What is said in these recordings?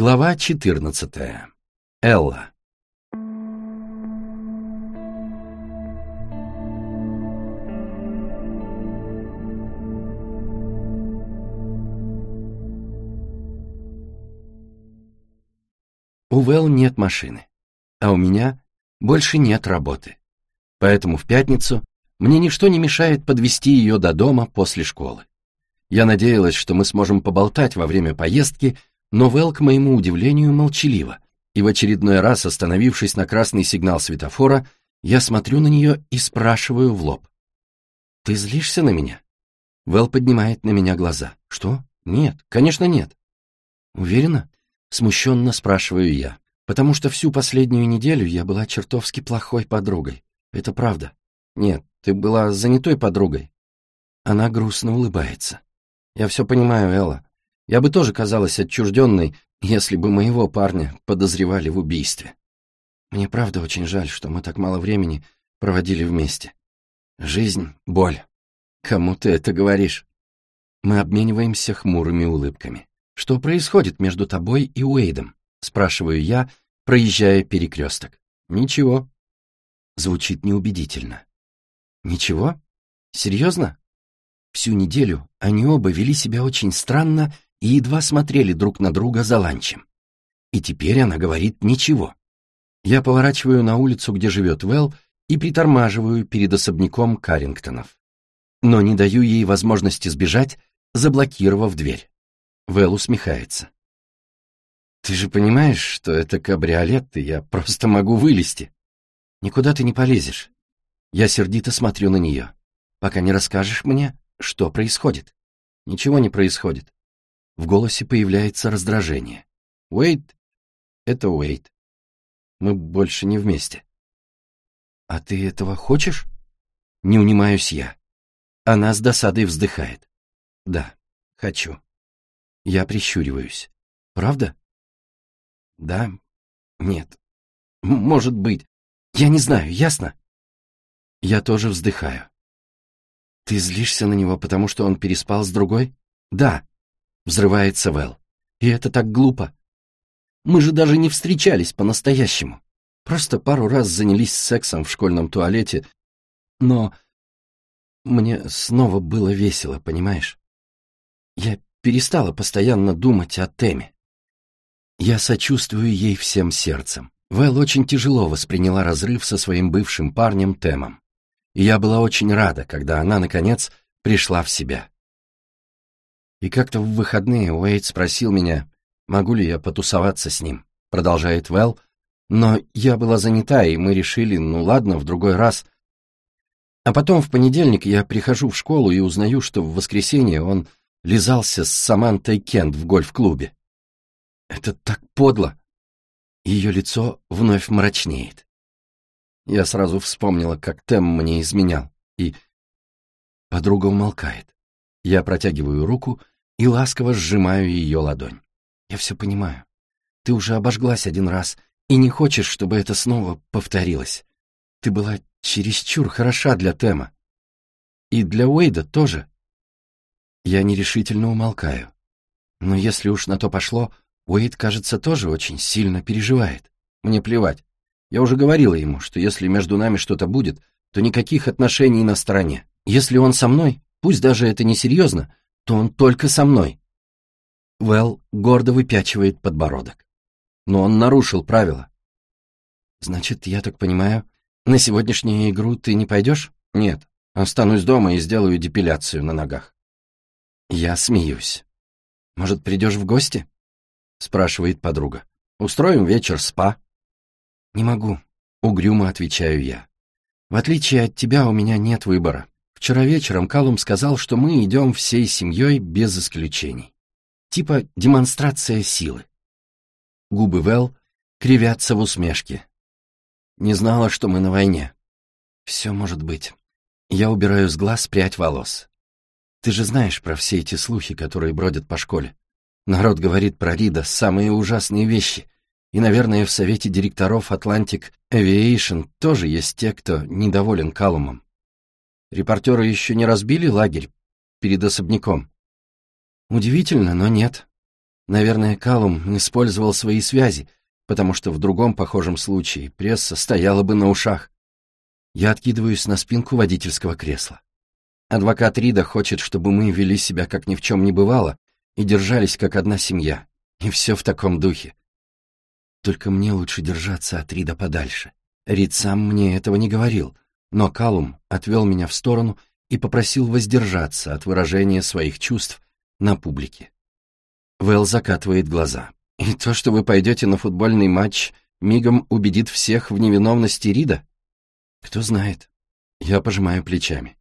Глава 14. Элла. У Вэл нет машины, а у меня больше нет работы. Поэтому в пятницу мне ничто не мешает подвести ее до дома после школы. Я надеялась, что мы сможем поболтать во время поездки, но Вэл, к моему удивлению, молчалива, и в очередной раз, остановившись на красный сигнал светофора, я смотрю на нее и спрашиваю в лоб. «Ты злишься на меня?» Вэл поднимает на меня глаза. «Что? Нет, конечно нет». «Уверена?» Смущенно спрашиваю я, потому что всю последнюю неделю я была чертовски плохой подругой. Это правда. Нет, ты была занятой подругой. Она грустно улыбается. Я все понимаю, Элла. Я бы тоже казалась отчужденной, если бы моего парня подозревали в убийстве. Мне правда очень жаль, что мы так мало времени проводили вместе. Жизнь — боль. Кому ты это говоришь? Мы обмениваемся хмурыми улыбками. Что происходит между тобой и Уэйдом? Спрашиваю я, проезжая перекресток. Ничего. Звучит неубедительно. Ничего? Серьезно? Всю неделю они оба вели себя очень странно и едва смотрели друг на друга за ланчем. И теперь она говорит «ничего». Я поворачиваю на улицу, где живет Вэл, и притормаживаю перед особняком Карингтонов. Но не даю ей возможности сбежать, заблокировав дверь. Вэл усмехается. «Ты же понимаешь, что это кабриолет, и я просто могу вылезти. Никуда ты не полезешь». Я сердито смотрю на нее. «Пока не расскажешь мне, что происходит?» «Ничего не происходит. В голосе появляется раздражение. Уэйт — это Уэйт. Мы больше не вместе. А ты этого хочешь? Не унимаюсь я. Она с досадой вздыхает. Да, хочу. Я прищуриваюсь. Правда? Да? Нет. Может быть. Я не знаю, ясно? Я тоже вздыхаю. Ты злишься на него, потому что он переспал с другой? Да. Взрывается Вэл. И это так глупо. Мы же даже не встречались по-настоящему. Просто пару раз занялись сексом в школьном туалете. Но мне снова было весело, понимаешь? Я перестала постоянно думать о Теме. Я сочувствую ей всем сердцем. Вэл очень тяжело восприняла разрыв со своим бывшим парнем Темом. И я была очень рада, когда она, наконец, пришла в себя. И как-то в выходные Уэйд спросил меня, могу ли я потусоваться с ним, продолжает Вэл, но я была занята, и мы решили, ну ладно, в другой раз. А потом в понедельник я прихожу в школу и узнаю, что в воскресенье он лизался с Самантой Кент в гольф-клубе. Это так подло. Ее лицо вновь мрачнеет. Я сразу вспомнила, как Тем мне изменял, и... Подруга умолкает. Я протягиваю руку и ласково сжимаю ее ладонь. Я все понимаю. Ты уже обожглась один раз и не хочешь, чтобы это снова повторилось. Ты была чересчур хороша для Тема. И для Уэйда тоже. Я нерешительно умолкаю. Но если уж на то пошло, Уэйд, кажется, тоже очень сильно переживает. Мне плевать. Я уже говорила ему, что если между нами что-то будет, то никаких отношений на стороне. Если он со мной, пусть даже это не серьезно, то он только со мной. Вэл гордо выпячивает подбородок. Но он нарушил правила. Значит, я так понимаю, на сегодняшнюю игру ты не пойдешь? Нет, останусь дома и сделаю депиляцию на ногах. Я смеюсь. Может, придешь в гости? Спрашивает подруга. Устроим вечер спа. Не могу, угрюмо отвечаю я. В отличие от тебя у меня нет выбора. Вчера вечером Калум сказал, что мы идем всей семьей без исключений. Типа демонстрация силы. Губы Вэл кривятся в усмешке. Не знала, что мы на войне. Все может быть. Я убираю с глаз прядь волос. Ты же знаешь про все эти слухи, которые бродят по школе. Народ говорит про Рида самые ужасные вещи. И, наверное, в совете директоров Atlantic Aviation тоже есть те, кто недоволен Калумом. Репортеры еще не разбили лагерь перед особняком? Удивительно, но нет. Наверное, Калум использовал свои связи, потому что в другом похожем случае пресса стояла бы на ушах. Я откидываюсь на спинку водительского кресла. Адвокат Рида хочет, чтобы мы вели себя, как ни в чем не бывало, и держались, как одна семья. И все в таком духе. Только мне лучше держаться от Рида подальше. Рид сам мне этого не говорил, но Калум отвел меня в сторону и попросил воздержаться от выражения своих чувств на публике. Вэл закатывает глаза. И то, что вы пойдете на футбольный матч, мигом убедит всех в невиновности Рида? Кто знает. Я пожимаю плечами.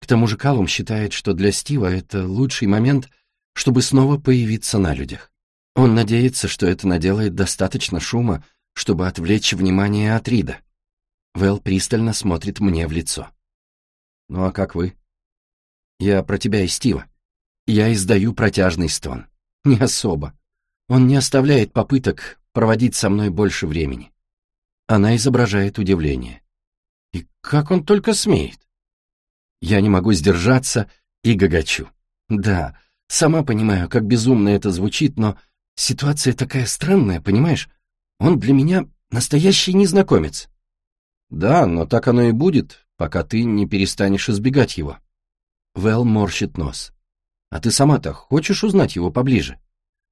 К тому же Калум считает, что для Стива это лучший момент, чтобы снова появиться на людях. Он надеется, что это наделает достаточно шума, чтобы отвлечь внимание от Рида. Вэл пристально смотрит мне в лицо. «Ну а как вы?» «Я про тебя и Стива. Я издаю протяжный стон. Не особо. Он не оставляет попыток проводить со мной больше времени». Она изображает удивление. «И как он только смеет?» Я не могу сдержаться и гагачу. Да, сама понимаю, как безумно это звучит, но ситуация такая странная, понимаешь? Он для меня настоящий незнакомец. Да, но так оно и будет, пока ты не перестанешь избегать его. Вэл морщит нос. А ты сама-то хочешь узнать его поближе?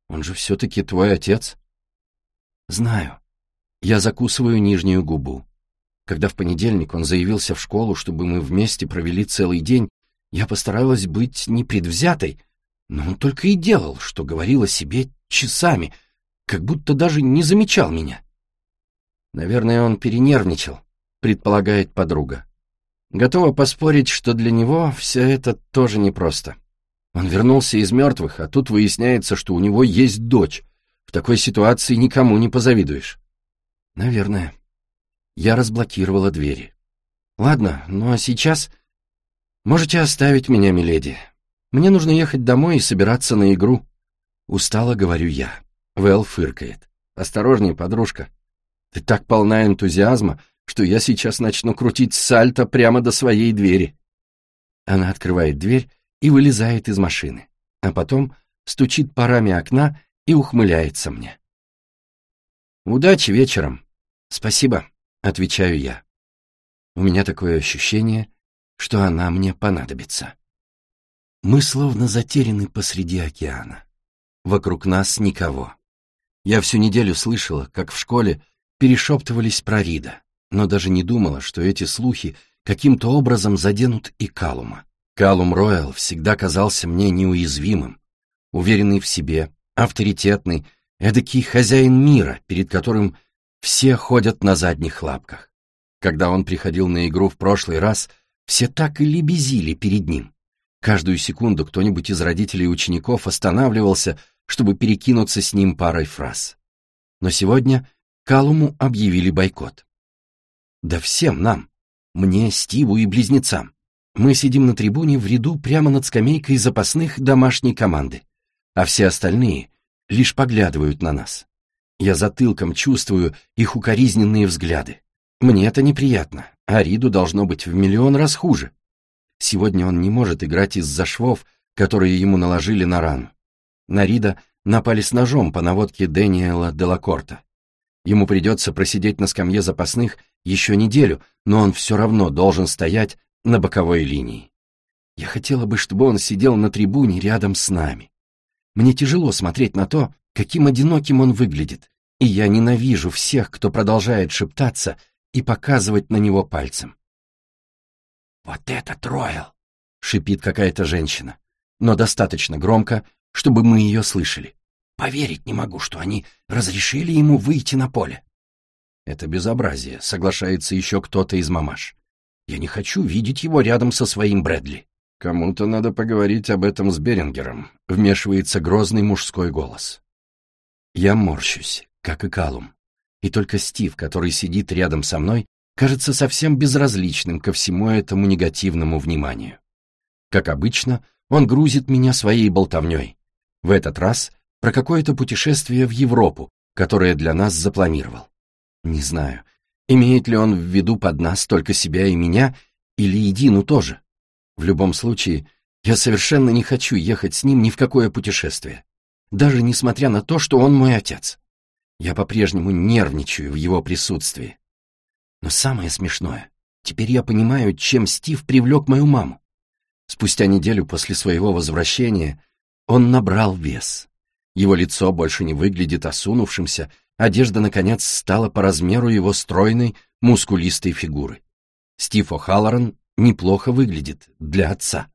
Он же все-таки твой отец. Знаю. Я закусываю нижнюю губу. Когда в понедельник он заявился в школу, чтобы мы вместе провели целый день, я постаралась быть непредвзятой, но он только и делал, что говорил о себе часами, как будто даже не замечал меня. Наверное, он перенервничал, предполагает подруга. Готова поспорить, что для него все это тоже непросто. Он вернулся из мертвых, а тут выясняется, что у него есть дочь. В такой ситуации никому не позавидуешь. Наверное. Я разблокировала двери. «Ладно, ну а сейчас...» «Можете оставить меня, миледи. Мне нужно ехать домой и собираться на игру». Устало говорю я. Вэл фыркает. «Осторожней, подружка. Ты так полна энтузиазма, что я сейчас начну крутить сальто прямо до своей двери». Она открывает дверь и вылезает из машины, а потом стучит парами окна и ухмыляется мне. «Удачи вечером. Спасибо». Отвечаю я. У меня такое ощущение, что она мне понадобится. Мы словно затеряны посреди океана. Вокруг нас никого. Я всю неделю слышала, как в школе перешептывались про Рида, но даже не думала, что эти слухи каким-то образом заденут и Калума. Калум Роyal всегда казался мне неуязвимым, уверенный в себе, авторитетный, эдакий хозяин мира, перед которым все ходят на задних лапках. Когда он приходил на игру в прошлый раз, все так и лебезили перед ним. Каждую секунду кто-нибудь из родителей учеников останавливался, чтобы перекинуться с ним парой фраз. Но сегодня Калуму объявили бойкот. Да всем нам, мне, Стиву и близнецам. Мы сидим на трибуне в ряду прямо над скамейкой запасных домашней команды, а все остальные лишь поглядывают на нас. Я затылком чувствую их укоризненные взгляды. Мне это неприятно, а Риду должно быть в миллион раз хуже. Сегодня он не может играть из-за швов, которые ему наложили на рану. На Рида напали с ножом по наводке Дэниела Делакорта. Ему придется просидеть на скамье запасных еще неделю, но он все равно должен стоять на боковой линии. Я хотела бы, чтобы он сидел на трибуне рядом с нами. Мне тяжело смотреть на то, каким одиноким он выглядит, и я ненавижу всех, кто продолжает шептаться и показывать на него пальцем. «Вот это Ройл!» — шипит какая-то женщина, но достаточно громко, чтобы мы ее слышали. «Поверить не могу, что они разрешили ему выйти на поле». Это безобразие, соглашается еще кто-то из мамаш. Я не хочу видеть его рядом со своим Брэдли. Кому-то надо поговорить об этом с Берингером, вмешивается грозный мужской голос. Я морщусь как и Калум. И только Стив, который сидит рядом со мной, кажется совсем безразличным ко всему этому негативному вниманию. Как обычно, он грузит меня своей болтовней. В этот раз про какое-то путешествие в Европу, которое для нас запланировал. Не знаю, имеет ли он в виду под нас только себя и меня, или Едину тоже. В любом случае, я совершенно не хочу ехать с ним ни в какое путешествие. даже несмотря на то, что он мой отец. Я по-прежнему нервничаю в его присутствии. Но самое смешное, теперь я понимаю, чем Стив привлек мою маму. Спустя неделю после своего возвращения он набрал вес. Его лицо больше не выглядит осунувшимся, одежда, наконец, стала по размеру его стройной, мускулистой фигуры. Стив О'Халлоран неплохо выглядит для отца.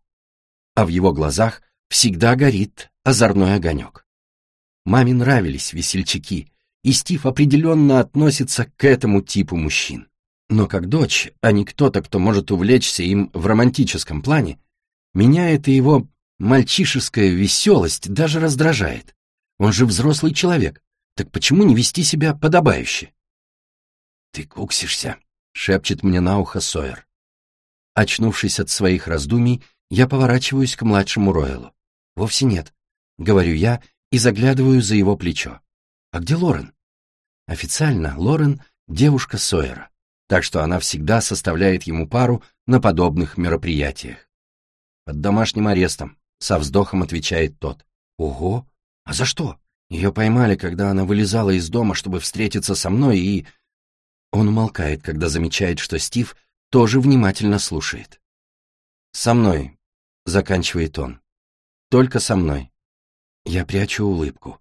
А в его глазах всегда горит озорной огонек. Маме нравились весельчаки, и Стив определенно относится к этому типу мужчин. Но как дочь, а не кто-то, кто может увлечься им в романтическом плане, меня эта его мальчишеская веселость даже раздражает. Он же взрослый человек, так почему не вести себя подобающе? «Ты куксишься», — шепчет мне на ухо Сойер. Очнувшись от своих раздумий, я поворачиваюсь к младшему Ройлу. «Вовсе нет», — говорю я и заглядываю за его плечо. «А где Лорен?» Официально Лорен — девушка Сойера, так что она всегда составляет ему пару на подобных мероприятиях. «Под домашним арестом», — со вздохом отвечает тот. «Ого! А за что?» Ее поймали, когда она вылезала из дома, чтобы встретиться со мной, и... Он умолкает, когда замечает, что Стив тоже внимательно слушает. «Со мной», — заканчивает он. «Только со мной». Я прячу улыбку.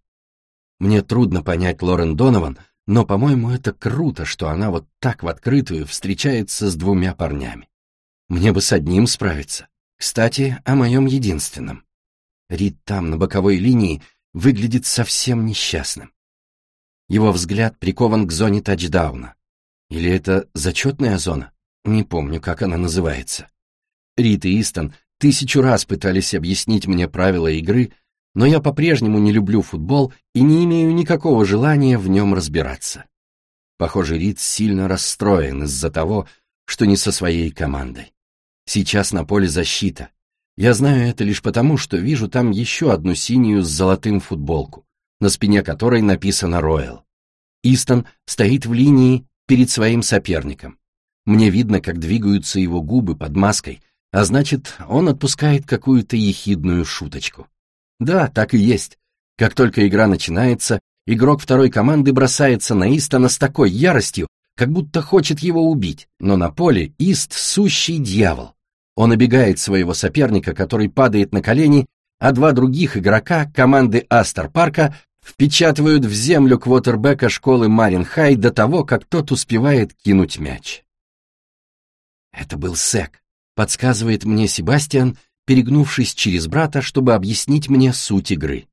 Мне трудно понять Лорен Донован, но, по-моему, это круто, что она вот так в открытую встречается с двумя парнями. Мне бы с одним справиться. Кстати, о моем единственном. Рид там, на боковой линии, выглядит совсем несчастным. Его взгляд прикован к зоне тачдауна. Или это зачетная зона? Не помню, как она называется. Рид и Истон тысячу раз пытались объяснить мне правила игры, но я по-прежнему не люблю футбол и не имею никакого желания в нем разбираться. Похоже, Рид сильно расстроен из-за того, что не со своей командой. Сейчас на поле защита. Я знаю это лишь потому, что вижу там еще одну синюю с золотым футболку, на спине которой написано «Роyal». Истон стоит в линии перед своим соперником. Мне видно, как двигаются его губы под маской, а значит, он отпускает какую-то ехидную шуточку. Да, так и есть. Как только игра начинается, игрок второй команды бросается на Истона с такой яростью, как будто хочет его убить, но на поле Ист — сущий дьявол. Он обегает своего соперника, который падает на колени, а два других игрока команды Астер Парка впечатывают в землю квотербека школы Марин Хай до того, как тот успевает кинуть мяч. Это был Сек, подсказывает мне Себастьян, перегнувшись через брата, чтобы объяснить мне суть игры.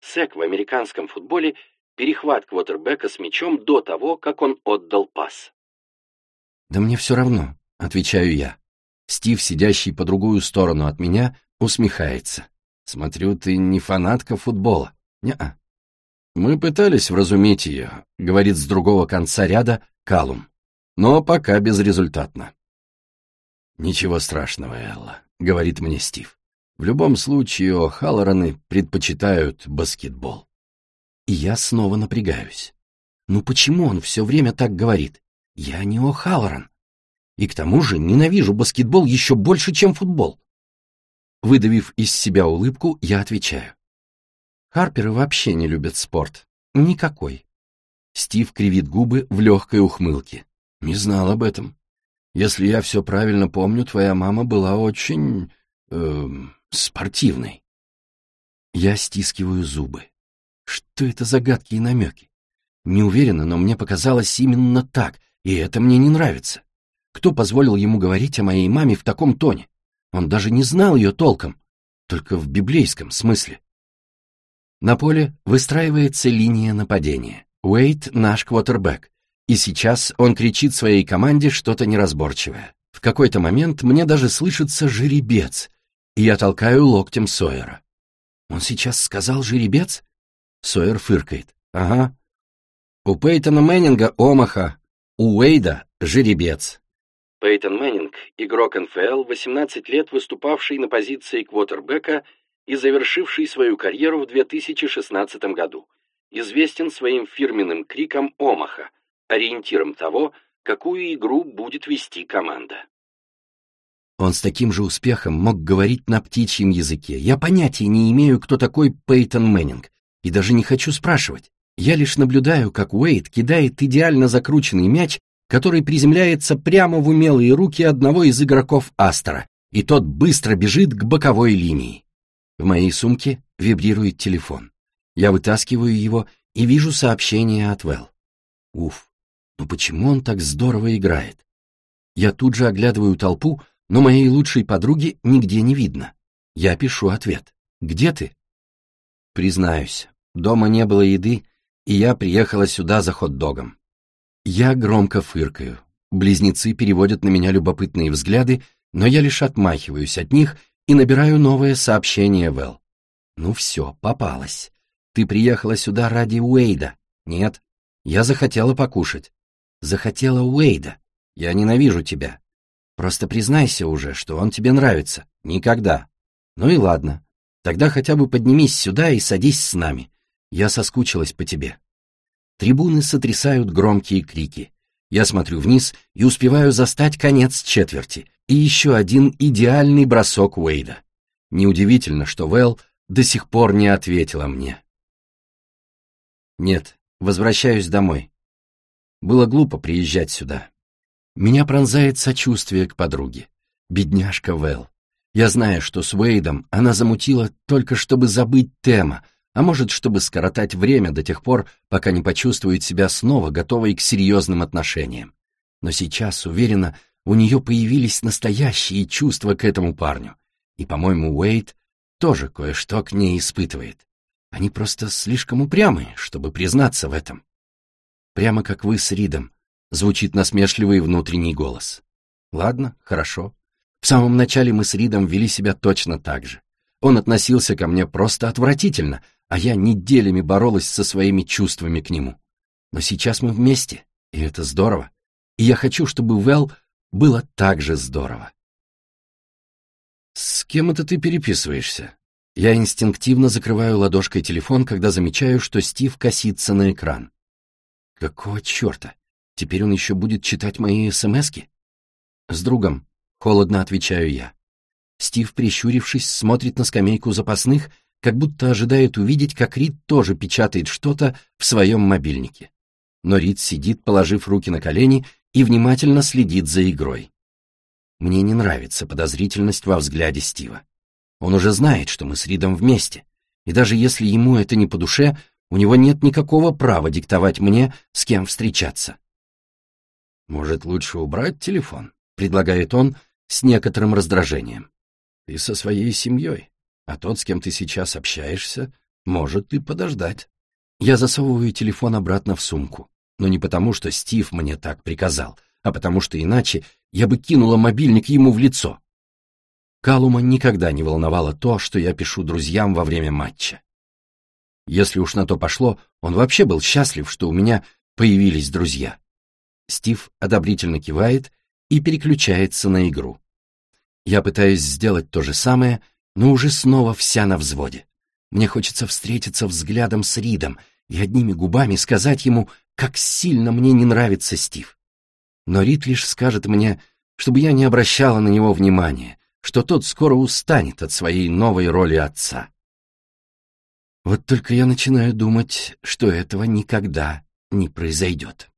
Сек в американском футболе — перехват квотербека с мячом до того, как он отдал пас. «Да мне все равно», — отвечаю я. Стив, сидящий по другую сторону от меня, усмехается. «Смотрю, ты не фанатка футбола». «Не-а». «Мы пытались вразумить ее», — говорит с другого конца ряда Калум. «Но пока безрезультатно». «Ничего страшного, Элла», — говорит мне Стив. «В любом случае, О'Халлораны предпочитают баскетбол». И я снова напрягаюсь. Ну почему он все время так говорит? Я не О'Халлоран. И к тому же ненавижу баскетбол еще больше, чем футбол. Выдавив из себя улыбку, я отвечаю. Харперы вообще не любят спорт. Никакой. Стив кривит губы в легкой ухмылке. Не знал об этом. Если я все правильно помню, твоя мама была очень... Э, спортивной. Я стискиваю зубы. Что это за гадкие намеки? Не уверена, но мне показалось именно так, и это мне не нравится. Кто позволил ему говорить о моей маме в таком тоне? Он даже не знал ее толком, только в библейском смысле. На поле выстраивается линия нападения. Уэйт — наш квотербек, и сейчас он кричит своей команде что-то неразборчивое. В какой-то момент мне даже слышится жеребец, и я толкаю локтем Сойера. «Он сейчас сказал жеребец?» Сойер фыркает. «Ага. У Пейтона Мэннинга Омаха, у Уэйда жеребец. Пейтон Мэннинг, игрок НФЛ, 18 лет выступавший на позиции квотербека и завершивший свою карьеру в 2016 году, известен своим фирменным криком «Омаха», ориентиром того, какую игру будет вести команда. Он с таким же успехом мог говорить на птичьем языке. Я понятия не имею, кто такой Пейтон Мэннинг, и даже не хочу спрашивать. Я лишь наблюдаю, как Уэйд кидает идеально закрученный мяч, который приземляется прямо в умелые руки одного из игроков Астра, и тот быстро бежит к боковой линии. В моей сумке вибрирует телефон. Я вытаскиваю его и вижу сообщение от Вэл. Уф, ну почему он так здорово играет? Я тут же оглядываю толпу, но моей лучшей подруги нигде не видно. Я пишу ответ. «Где ты?» Признаюсь, дома не было еды, и я приехала сюда за хот-догом. Я громко фыркаю. Близнецы переводят на меня любопытные взгляды, но я лишь отмахиваюсь от них и набираю новое сообщение Вэл. «Ну все, попалась. Ты приехала сюда ради Уэйда?» «Нет. Я захотела покушать». «Захотела Уэйда. Я ненавижу тебя. Просто признайся уже, что он тебе нравится. Никогда. Ну и ладно. Тогда хотя бы поднимись сюда и садись с нами. Я соскучилась по тебе». Трибуны сотрясают громкие крики. Я смотрю вниз и успеваю застать конец четверти и еще один идеальный бросок Уэйда. Неудивительно, что Вэл до сих пор не ответила мне. Нет, возвращаюсь домой. Было глупо приезжать сюда. Меня пронзает сочувствие к подруге. Бедняжка Вэл. Я знаю, что с Уэйдом она замутила только чтобы забыть Тема, а может, чтобы скоротать время до тех пор, пока не почувствует себя снова готовой к серьезным отношениям. Но сейчас, уверена, у нее появились настоящие чувства к этому парню. И, по-моему, Уэйд тоже кое-что к ней испытывает. Они просто слишком упрямые, чтобы признаться в этом. Прямо как вы с Ридом, звучит насмешливый внутренний голос. Ладно, хорошо. В самом начале мы с Ридом вели себя точно так же. Он относился ко мне просто отвратительно, а я неделями боролась со своими чувствами к нему. Но сейчас мы вместе, и это здорово. И я хочу, чтобы Вэл было так же здорово. «С кем это ты переписываешься?» Я инстинктивно закрываю ладошкой телефон, когда замечаю, что Стив косится на экран. Какого черта? Теперь он еще будет читать мои смски? С другом, холодно отвечаю я. Стив, прищурившись, смотрит на скамейку запасных как будто ожидает увидеть, как Рид тоже печатает что-то в своем мобильнике. Но Рид сидит, положив руки на колени, и внимательно следит за игрой. Мне не нравится подозрительность во взгляде Стива. Он уже знает, что мы с Ридом вместе, и даже если ему это не по душе, у него нет никакого права диктовать мне, с кем встречаться. «Может, лучше убрать телефон?» — предлагает он с некоторым раздражением. «Ты со своей семьей а тот, с кем ты сейчас общаешься, может и подождать. Я засовываю телефон обратно в сумку, но не потому, что Стив мне так приказал, а потому что иначе я бы кинула мобильник ему в лицо. Калума никогда не волновало то, что я пишу друзьям во время матча. Если уж на то пошло, он вообще был счастлив, что у меня появились друзья. Стив одобрительно кивает и переключается на игру. Я пытаюсь сделать то же самое, но уже снова вся на взводе. Мне хочется встретиться взглядом с Ридом и одними губами сказать ему, как сильно мне не нравится Стив. Но Рид лишь скажет мне, чтобы я не обращала на него внимания, что тот скоро устанет от своей новой роли отца. Вот только я начинаю думать, что этого никогда не произойдет.